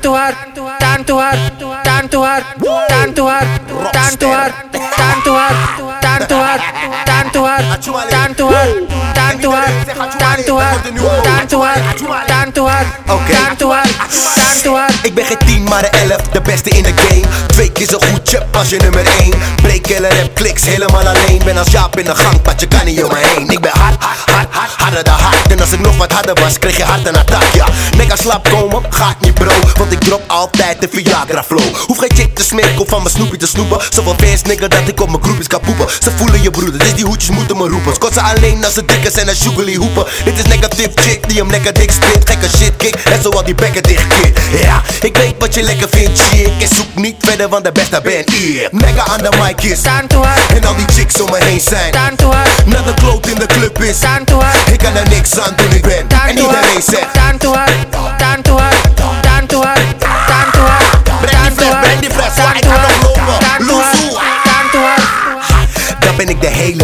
tanto hard, tanto hard, tanto hard, tanto hard, tanto hard, tanto hard, tanto hard, tanto hard, tanto hard, tanto hard, tanto hard, tanto hard, tanto Oké. tanto hard, tanto. Ik ben geen 10, maar een 11, de beste in de game. Twee keer zo goed chip als je nummer 1. Breakkiller heb kliks helemaal alleen. Ben als Jaap in de gang, pat je kan niet om me heen. Ik ben hard, hard, hard, hard, harder dan hard. En als ik nog wat harder was, kreeg je hard een attack, ja. Nigga slaap komen, gaat niet bro. Want ik drop altijd de Viagra flow. Hoef geen chick te smeken of van mijn snoepje te snoepen. Zoveel fans, nigga, dat ik op mijn groepjes kan poepen. Ze voelen je broeder, dus die hoedjes moeten me roepen. Scot ze alleen als ze dikker zijn en sugarly hoepen. Dit is negative chick die hem lekker dik spit. Gekke shit kick, en zo al die bekken dicht kid. Ja, ik weet wat je lekker vindt, chick. En zoek niet verder, want de beste ben ik. Nigga aan de mic is. Hard, En al die chicks om me heen zijn. hard, Net een kloot in de club is. hard. Ik kan er niks aan doen, ik ben. En iedereen zegt. hard, de hele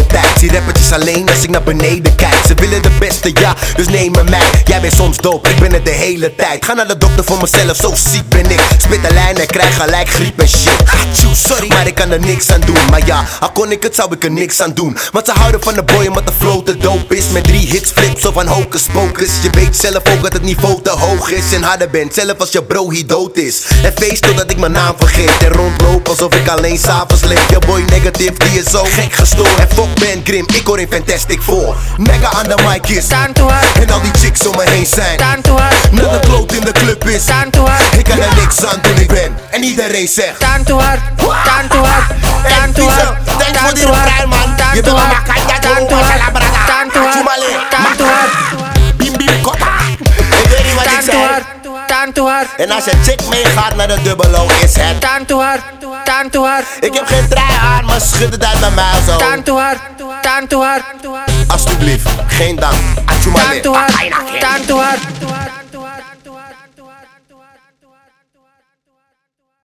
alleen als ik naar beneden kijk. Ze willen de beste, ja, dus neem me mij. Jij bent soms dope, ik ben het de hele tijd. Ga naar de dokter voor mezelf, zo ziek ben ik. Spit de lijn en krijg gelijk griep en shit. Achoo, sorry, maar ik kan er niks aan doen. Maar ja, al kon ik het, zou ik er niks aan doen. Want ze houden van de boy omdat de flow te dope is. Met drie hits, flips of een hocus pocus. Je weet zelf ook dat het niveau te hoog is. En harder bent, zelf als je bro hier dood is. En feest totdat ik mijn naam vergeet. En rondloop alsof ik alleen s'avonds leef. Je boy negatief, die is zo gek gestoord. En fuck Ben Grim, ik hoor voor Fantastic Four. Mega under my kiss. is. Staan hard. En al die chicks om me heen zijn. Staan to hard. Dat een kloot in de club is. Staan to hard. Ik kan er niks aan doen, ik ben. En iedereen zegt. Staan to hard. Staan to hard. Staan to hard. Denk voor die vrij man. Je bent maar kijk dat ook. Staan to hard. Staan to hard. Bim bim kota. Ik weet niet wat ik zeg. En als je chick meegaat naar de dubbelo is het to hard, Ik heb geen draai aan, maar schud het uit mijn muil zo Taan to her tanto hard, Alsjeblieft, geen dank. Tanto hard, tanto hard.